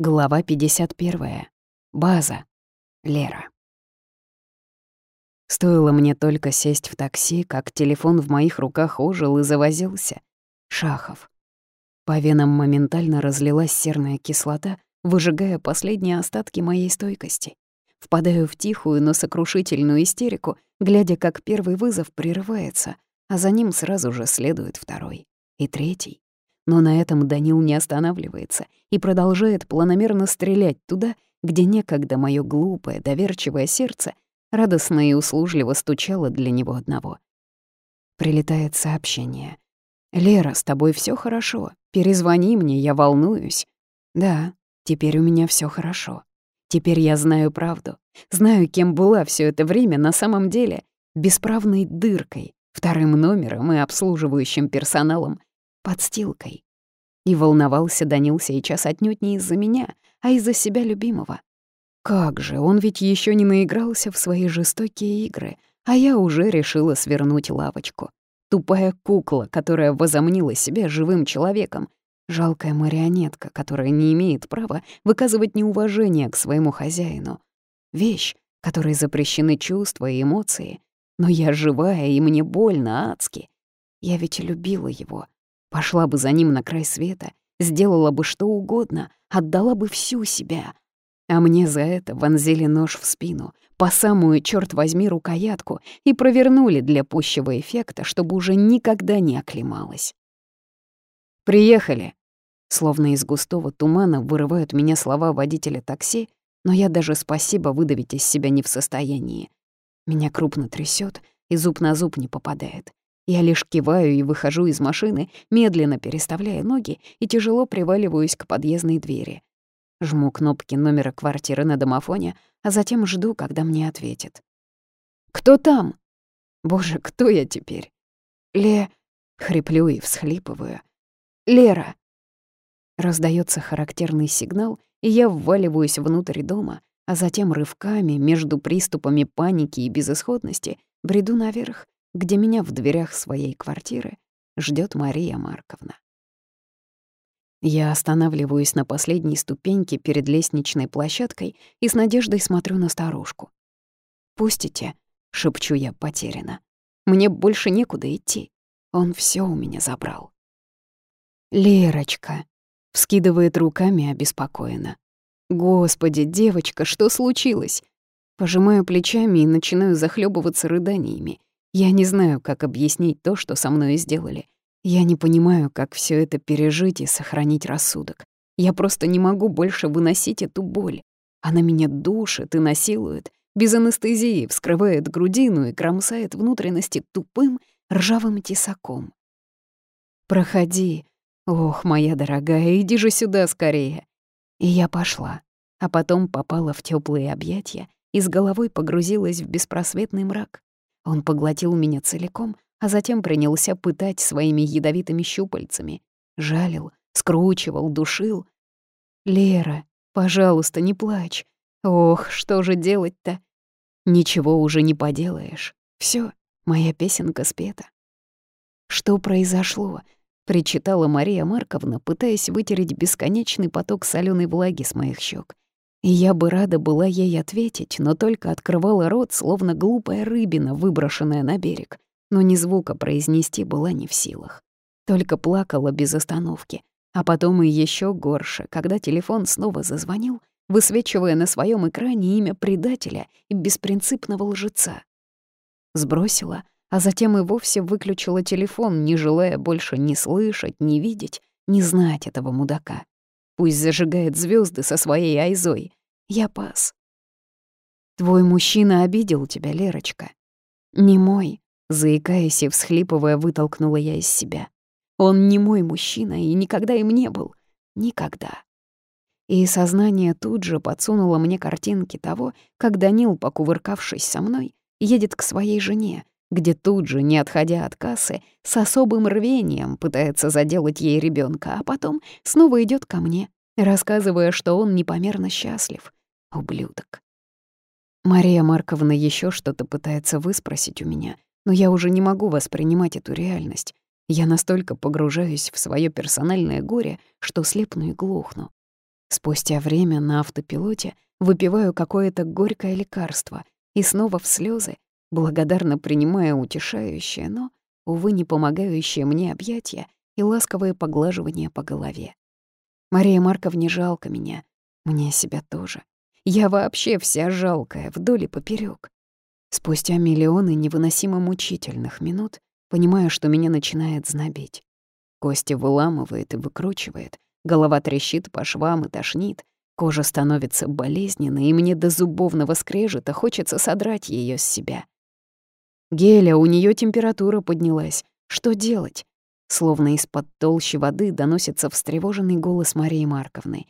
Глава 51. База. Лера. Стоило мне только сесть в такси, как телефон в моих руках ожил и завозился. Шахов. По венам моментально разлилась серная кислота, выжигая последние остатки моей стойкости. Впадаю в тихую, но сокрушительную истерику, глядя, как первый вызов прерывается, а за ним сразу же следует второй и третий. Но на этом Данил не останавливается и продолжает планомерно стрелять туда, где некогда мое глупое, доверчивое сердце радостно и услужливо стучало для него одного. Прилетает сообщение. «Лера, с тобой все хорошо. Перезвони мне, я волнуюсь». «Да, теперь у меня все хорошо. Теперь я знаю правду. Знаю, кем была все это время на самом деле. Бесправной дыркой, вторым номером и обслуживающим персоналом, подстилкой. И волновался Данил сейчас отнюдь не из-за меня, а из-за себя любимого. Как же, он ведь еще не наигрался в свои жестокие игры, а я уже решила свернуть лавочку. Тупая кукла, которая возомнила себя живым человеком. Жалкая марионетка, которая не имеет права выказывать неуважение к своему хозяину. Вещь, которой запрещены чувства и эмоции. Но я живая, и мне больно адски. Я ведь любила его, Пошла бы за ним на край света, сделала бы что угодно, отдала бы всю себя. А мне за это вонзили нож в спину, по самую, черт возьми, рукоятку и провернули для пущего эффекта, чтобы уже никогда не оклемалась. «Приехали!» Словно из густого тумана вырывают меня слова водителя такси, но я даже спасибо выдавить из себя не в состоянии. Меня крупно трясет и зуб на зуб не попадает. Я лишь киваю и выхожу из машины, медленно переставляя ноги и тяжело приваливаюсь к подъездной двери. Жму кнопки номера квартиры на домофоне, а затем жду, когда мне ответят. «Кто там?» «Боже, кто я теперь?» «Ле...» — хриплю и всхлипываю. «Лера!» Раздается характерный сигнал, и я вваливаюсь внутрь дома, а затем рывками между приступами паники и безысходности бреду наверх, где меня в дверях своей квартиры ждет Мария Марковна. Я останавливаюсь на последней ступеньке перед лестничной площадкой и с надеждой смотрю на старушку. «Пустите», — шепчу я потеряно. «Мне больше некуда идти. Он все у меня забрал». «Лерочка», — вскидывает руками обеспокоенно. «Господи, девочка, что случилось?» Пожимаю плечами и начинаю захлебываться рыданиями. Я не знаю, как объяснить то, что со мной сделали. Я не понимаю, как все это пережить и сохранить рассудок. Я просто не могу больше выносить эту боль. Она меня душит и насилует, без анестезии вскрывает грудину и кромсает внутренности тупым ржавым тесаком. «Проходи. Ох, моя дорогая, иди же сюда скорее». И я пошла, а потом попала в теплые объятия и с головой погрузилась в беспросветный мрак. Он поглотил меня целиком, а затем принялся пытать своими ядовитыми щупальцами. Жалил, скручивал, душил. «Лера, пожалуйста, не плачь. Ох, что же делать-то? Ничего уже не поделаешь. Все, моя песенка спета». «Что произошло?» — причитала Мария Марковна, пытаясь вытереть бесконечный поток соленой влаги с моих щек. И я бы рада была ей ответить, но только открывала рот, словно глупая рыбина, выброшенная на берег. Но ни звука произнести была не в силах. Только плакала без остановки. А потом и еще горше, когда телефон снова зазвонил, высвечивая на своем экране имя предателя и беспринципного лжеца. Сбросила, а затем и вовсе выключила телефон, не желая больше ни слышать, ни видеть, ни знать этого мудака. Пусть зажигает звезды со своей айзой. Я пас. Твой мужчина обидел тебя, Лерочка. Не мой, заикаясь и всхлипывая, вытолкнула я из себя. Он не мой мужчина и никогда им не был. Никогда. И сознание тут же подсунуло мне картинки того, как Данил, покувыркавшись со мной, едет к своей жене, где тут же, не отходя от кассы, с особым рвением пытается заделать ей ребенка, а потом снова идет ко мне, рассказывая, что он непомерно счастлив. Ублюдок. Мария Марковна еще что-то пытается выспросить у меня, но я уже не могу воспринимать эту реальность. Я настолько погружаюсь в свое персональное горе, что слепну и глухну. Спустя время на автопилоте выпиваю какое-то горькое лекарство и снова в слезы, благодарно принимая утешающее, но, увы, не помогающее мне объятия и ласковое поглаживание по голове. Мария Марковне жалко меня, мне себя тоже. Я вообще вся жалкая, вдоль и поперёк. Спустя миллионы невыносимо мучительных минут понимаю, что меня начинает знобить. Кости выламывает и выкручивает, голова трещит по швам и тошнит, кожа становится болезненной, и мне до зубовного скрежета хочется содрать ее с себя. Геля, у нее температура поднялась. Что делать? Словно из-под толщи воды доносится встревоженный голос Марии Марковны.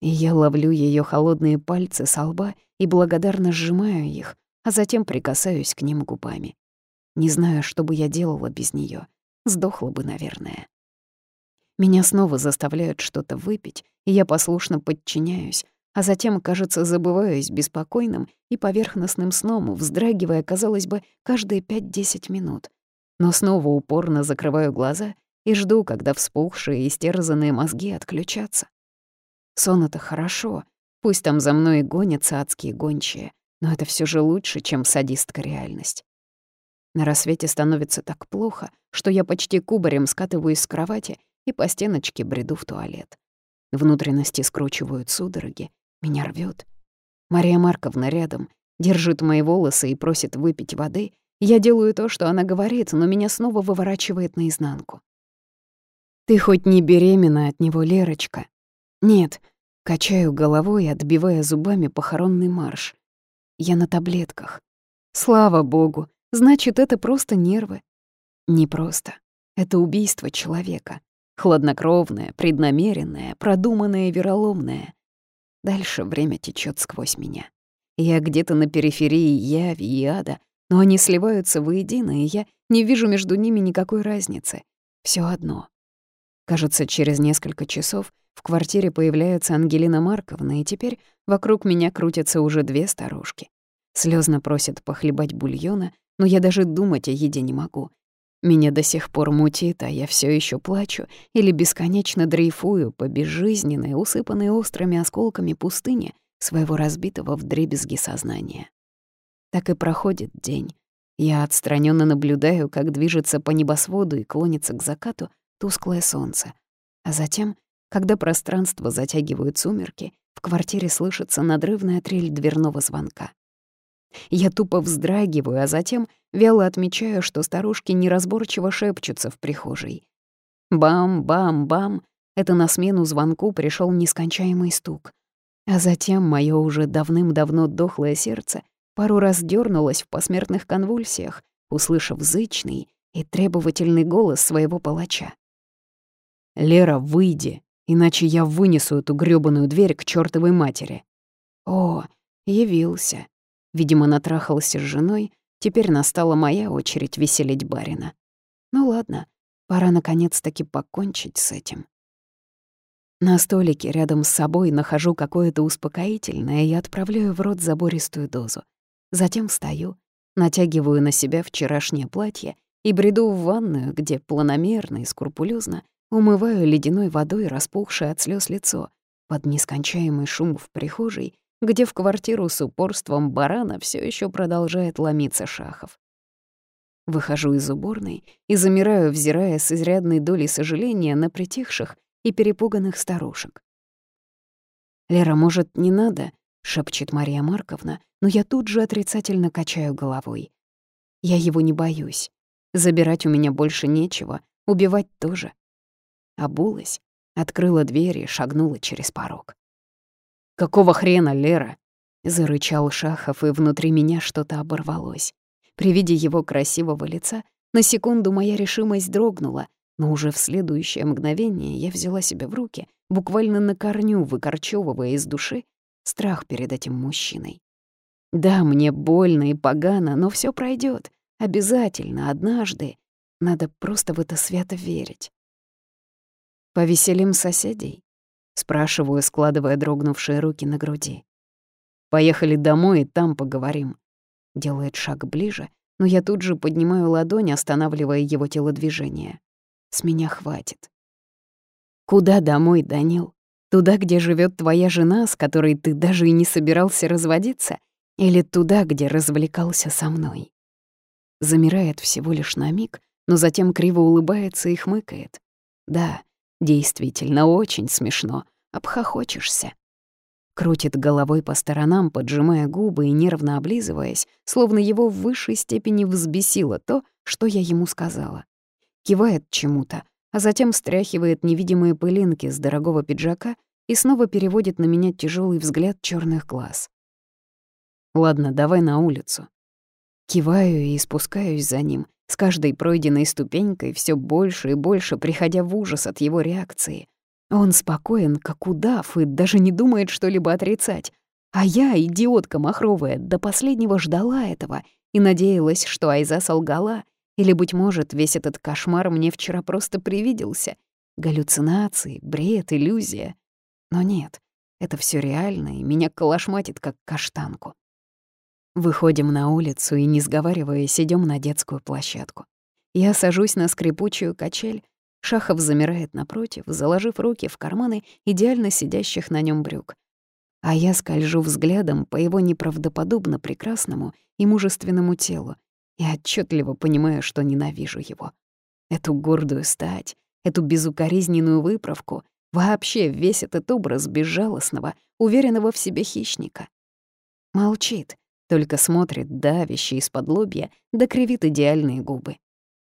И я ловлю ее холодные пальцы со лба и благодарно сжимаю их, а затем прикасаюсь к ним губами. Не знаю, что бы я делала без нее. Сдохла бы, наверное. Меня снова заставляют что-то выпить, и я послушно подчиняюсь, а затем, кажется, забываюсь беспокойным и поверхностным сном, вздрагивая, казалось бы, каждые 5-10 минут. Но снова упорно закрываю глаза и жду, когда вспухшие и стерзанные мозги отключатся. Сон — это хорошо, пусть там за мной гонятся адские гончие, но это все же лучше, чем садистка реальность. На рассвете становится так плохо, что я почти кубарем скатываюсь с кровати и по стеночке бреду в туалет. Внутренности скручивают судороги, меня рвет. Мария Марковна рядом, держит мои волосы и просит выпить воды. Я делаю то, что она говорит, но меня снова выворачивает наизнанку. «Ты хоть не беременна от него, Лерочка?» «Нет», — качаю головой, отбивая зубами похоронный марш. «Я на таблетках». «Слава богу, значит, это просто нервы». «Не просто. Это убийство человека. Хладнокровное, преднамеренное, продуманное вероломное. Дальше время течет сквозь меня. Я где-то на периферии яви и ада, но они сливаются воедино, и я не вижу между ними никакой разницы. Все одно. Кажется, через несколько часов в квартире появляется Ангелина Марковна, и теперь вокруг меня крутятся уже две старушки. Слезно просят похлебать бульона, но я даже думать о еде не могу. Меня до сих пор мутит, а я все еще плачу или бесконечно дрейфую по безжизненной, усыпанной острыми осколками пустыне своего разбитого вдребезги сознания. Так и проходит день. Я отстраненно наблюдаю, как движется по небосводу и клонится к закату тусклое солнце. А затем, когда пространство затягивают сумерки, в квартире слышится надрывная трель дверного звонка. Я тупо вздрагиваю, а затем вяло отмечаю, что старушки неразборчиво шепчутся в прихожей. Бам-бам-бам — это на смену звонку пришел нескончаемый стук. А затем мое уже давным-давно дохлое сердце пару раз дернулось в посмертных конвульсиях, услышав зычный и требовательный голос своего палача. «Лера, выйди, иначе я вынесу эту грёбаную дверь к чёртовой матери». О, явился. Видимо, натрахался с женой, теперь настала моя очередь веселить барина. Ну ладно, пора наконец-таки покончить с этим. На столике рядом с собой нахожу какое-то успокоительное и отправляю в рот забористую дозу. Затем встаю, натягиваю на себя вчерашнее платье и бреду в ванную, где планомерно и скрупулезно умываю ледяной водой распухшее от слез лицо под нескончаемый шум в прихожей где в квартиру с упорством барана все еще продолжает ломиться Шахов. Выхожу из уборной и замираю, взирая с изрядной долей сожаления на притихших и перепуганных старушек. «Лера, может, не надо?» — шепчет Мария Марковна, но я тут же отрицательно качаю головой. Я его не боюсь. Забирать у меня больше нечего, убивать тоже. Обулась, открыла дверь и шагнула через порог. «Какого хрена, Лера?» — зарычал Шахов, и внутри меня что-то оборвалось. При виде его красивого лица на секунду моя решимость дрогнула, но уже в следующее мгновение я взяла себя в руки, буквально на корню выкорчевывая из души страх перед этим мужчиной. Да, мне больно и погано, но все пройдет. Обязательно, однажды. Надо просто в это свято верить. Повеселим соседей. Спрашиваю, складывая дрогнувшие руки на груди. «Поехали домой и там поговорим». Делает шаг ближе, но я тут же поднимаю ладонь, останавливая его телодвижение. С меня хватит. «Куда домой, Данил?» Туда, где живет твоя жена, с которой ты даже и не собирался разводиться? Или туда, где развлекался со мной?» Замирает всего лишь на миг, но затем криво улыбается и хмыкает. «Да, действительно, очень смешно. Обхохочешься». Крутит головой по сторонам, поджимая губы и нервно облизываясь, словно его в высшей степени взбесило то, что я ему сказала. Кивает чему-то, а затем стряхивает невидимые пылинки с дорогого пиджака и снова переводит на меня тяжелый взгляд черных глаз. «Ладно, давай на улицу». Киваю и спускаюсь за ним, с каждой пройденной ступенькой все больше и больше приходя в ужас от его реакции. Он спокоен, как удав, и даже не думает что-либо отрицать. А я, идиотка махровая, до последнего ждала этого и надеялась, что Айза солгала — или, быть может, весь этот кошмар мне вчера просто привиделся. Галлюцинации, бред, иллюзия. Но нет, это все реально, и меня колошматит, как каштанку. Выходим на улицу и, не сговариваясь, идем на детскую площадку. Я сажусь на скрипучую качель, Шахов замирает напротив, заложив руки в карманы идеально сидящих на нем брюк. А я скольжу взглядом по его неправдоподобно прекрасному и мужественному телу, и отчетливо понимаю, что ненавижу его. Эту гордую стать, эту безукоризненную выправку, вообще весь этот образ безжалостного, уверенного в себе хищника. Молчит, только смотрит давяще из-под лобья, да кривит идеальные губы.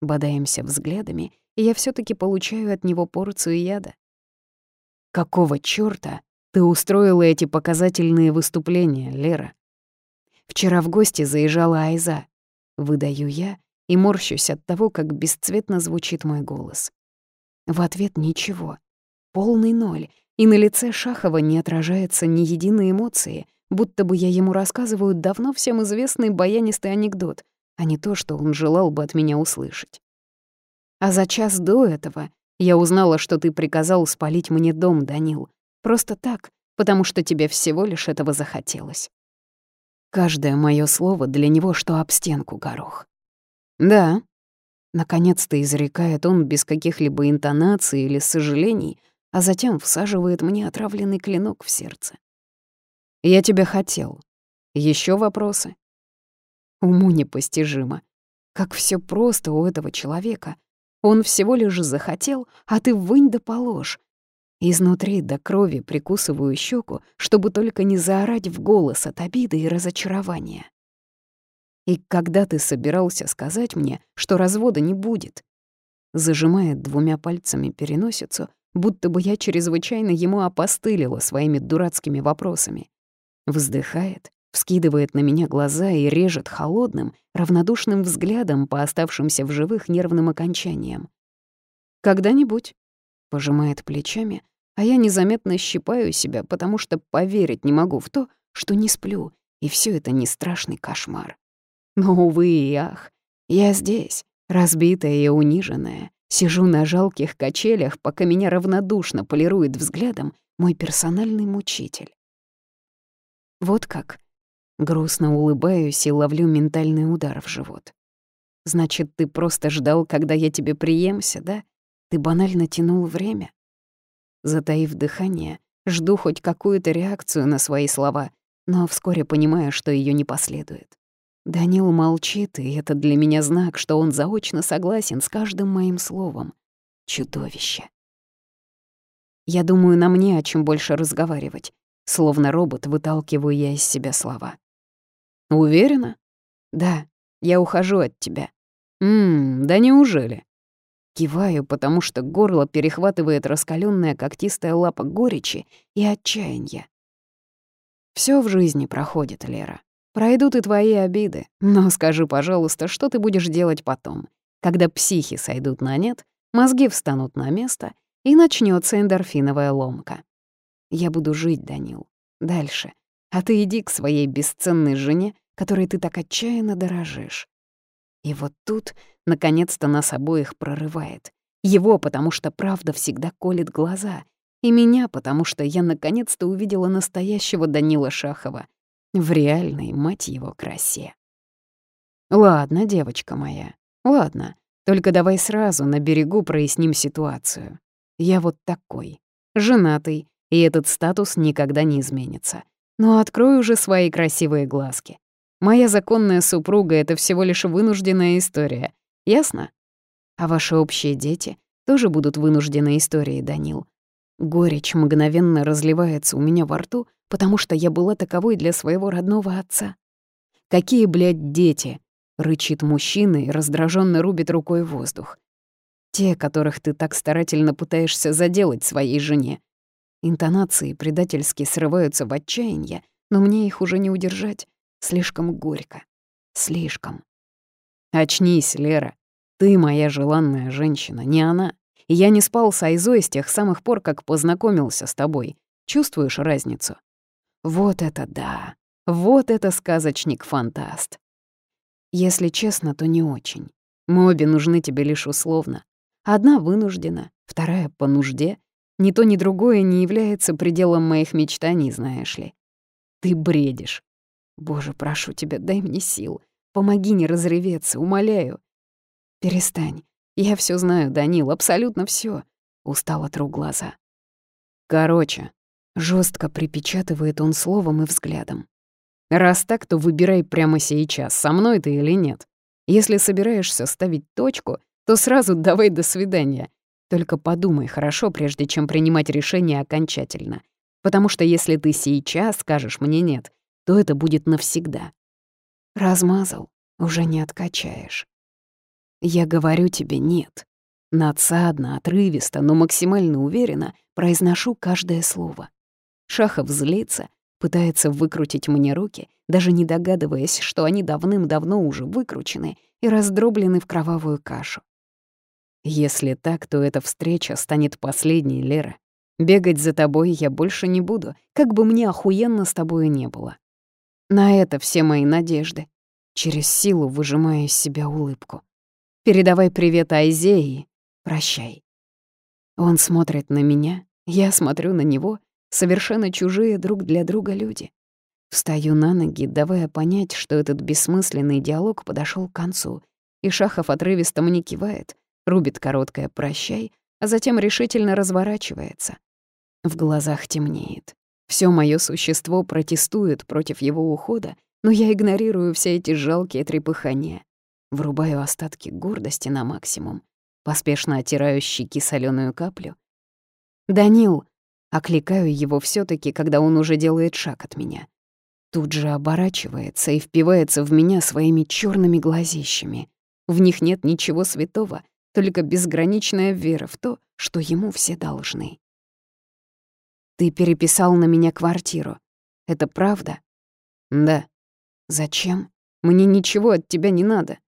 Бодаемся взглядами, и я все таки получаю от него порцию яда. «Какого чёрта ты устроила эти показательные выступления, Лера?» Вчера в гости заезжала Айза, Выдаю я и морщусь от того, как бесцветно звучит мой голос. В ответ ничего. Полный ноль, и на лице Шахова не отражается ни единой эмоции, будто бы я ему рассказываю давно всем известный баянистый анекдот, а не то, что он желал бы от меня услышать. А за час до этого я узнала, что ты приказал спалить мне дом, Данил. Просто так, потому что тебе всего лишь этого захотелось. Каждое мое слово для него, что об стенку горох. «Да», — наконец-то изрекает он без каких-либо интонаций или сожалений, а затем всаживает мне отравленный клинок в сердце. «Я тебя хотел. Еще вопросы?» Уму непостижимо. Как все просто у этого человека. Он всего лишь захотел, а ты вынь да положь. Изнутри до крови прикусываю щеку, чтобы только не заорать в голос от обиды и разочарования. И когда ты собирался сказать мне, что развода не будет? Зажимает двумя пальцами переносицу, будто бы я чрезвычайно ему опостылила своими дурацкими вопросами. Вздыхает, вскидывает на меня глаза и режет холодным, равнодушным взглядом по оставшимся в живых нервным окончаниям. «Когда-нибудь», — пожимает плечами, а я незаметно щипаю себя, потому что поверить не могу в то, что не сплю, и все это не страшный кошмар. Но, увы и ах, я здесь, разбитая и униженная, сижу на жалких качелях, пока меня равнодушно полирует взглядом мой персональный мучитель. Вот как. Грустно улыбаюсь и ловлю ментальный удар в живот. Значит, ты просто ждал, когда я тебе приемся, да? Ты банально тянул время? Затаив дыхание, жду хоть какую-то реакцию на свои слова, но вскоре понимаю, что ее не последует. Данил молчит, и это для меня знак, что он заочно согласен с каждым моим словом. Чудовище. Я думаю, на мне о чем больше разговаривать. Словно робот выталкиваю я из себя слова. «Уверена?» «Да, я ухожу от тебя». «Ммм, да неужели?» Киваю, потому что горло перехватывает раскаленная когтистая лапа горечи и отчаяния. Все в жизни проходит, Лера. Пройдут и твои обиды. Но скажи, пожалуйста, что ты будешь делать потом, когда психи сойдут на нет, мозги встанут на место и начнется эндорфиновая ломка. Я буду жить, Данил, дальше. А ты иди к своей бесценной жене, которой ты так отчаянно дорожишь. И вот тут, наконец-то, нас обоих прорывает. Его, потому что правда всегда колет глаза. И меня, потому что я наконец-то увидела настоящего Данила Шахова. В реальной, мать его, красе. Ладно, девочка моя, ладно. Только давай сразу на берегу проясним ситуацию. Я вот такой. Женатый, и этот статус никогда не изменится. Но открой уже свои красивые глазки. Моя законная супруга — это всего лишь вынужденная история. Ясно? А ваши общие дети тоже будут вынужденной историей, Данил. Горечь мгновенно разливается у меня во рту, потому что я была таковой для своего родного отца. «Какие, блядь, дети?» — рычит мужчина и раздраженно рубит рукой воздух. «Те, которых ты так старательно пытаешься заделать своей жене». Интонации предательски срываются в отчаяние, но мне их уже не удержать. Слишком горько. Слишком. «Очнись, Лера. Ты моя желанная женщина, не она. И я не спал с Айзой с тех самых пор, как познакомился с тобой. Чувствуешь разницу? Вот это да! Вот это сказочник-фантаст! Если честно, то не очень. Мы обе нужны тебе лишь условно. Одна вынуждена, вторая — по нужде. Ни то, ни другое не является пределом моих мечтаний, знаешь ли. Ты бредишь. Боже, прошу тебя, дай мне сил. Помоги не разреветься, умоляю. Перестань. Я все знаю, Данил, абсолютно все. Устало тру глаза. Короче, жестко припечатывает он словом и взглядом. Раз так, то выбирай прямо сейчас, со мной ты или нет. Если собираешься ставить точку, то сразу давай до свидания. Только подумай хорошо, прежде чем принимать решение окончательно. Потому что если ты сейчас скажешь мне «нет», то это будет навсегда. Размазал, уже не откачаешь. Я говорю тебе «нет». Надсадно, отрывисто, но максимально уверенно произношу каждое слово. Шахов злится, пытается выкрутить мне руки, даже не догадываясь, что они давным-давно уже выкручены и раздроблены в кровавую кашу. Если так, то эта встреча станет последней, Лера. Бегать за тобой я больше не буду, как бы мне охуенно с тобой не было. На это все мои надежды. Через силу выжимая из себя улыбку. Передавай привет Айзе и прощай. Он смотрит на меня, я смотрю на него, совершенно чужие друг для друга люди. Встаю на ноги, давая понять, что этот бессмысленный диалог подошел к концу, и Шахов отрывисто мне кивает, рубит короткое «прощай», а затем решительно разворачивается. В глазах темнеет. Все мое существо протестует против его ухода, но я игнорирую все эти жалкие трепыхания. Врубаю остатки гордости на максимум, поспешно оттираю щеки соленую каплю. «Данил!» — окликаю его все таки когда он уже делает шаг от меня. Тут же оборачивается и впивается в меня своими черными глазищами. В них нет ничего святого, только безграничная вера в то, что ему все должны. «Ты переписал на меня квартиру. Это правда?» «Да». «Зачем? Мне ничего от тебя не надо.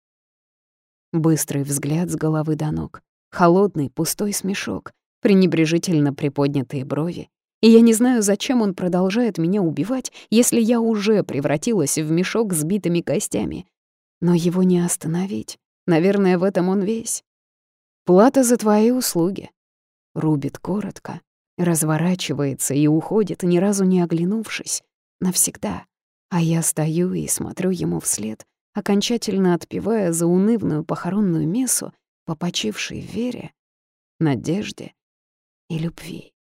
Быстрый взгляд с головы до ног. Холодный, пустой смешок. Пренебрежительно приподнятые брови. И я не знаю, зачем он продолжает меня убивать, если я уже превратилась в мешок с битыми костями. Но его не остановить. Наверное, в этом он весь. Плата за твои услуги. Рубит коротко, разворачивается и уходит, ни разу не оглянувшись. Навсегда. А я стою и смотрю ему вслед, окончательно отпевая за унывную похоронную мессу по почившей вере, надежде и любви.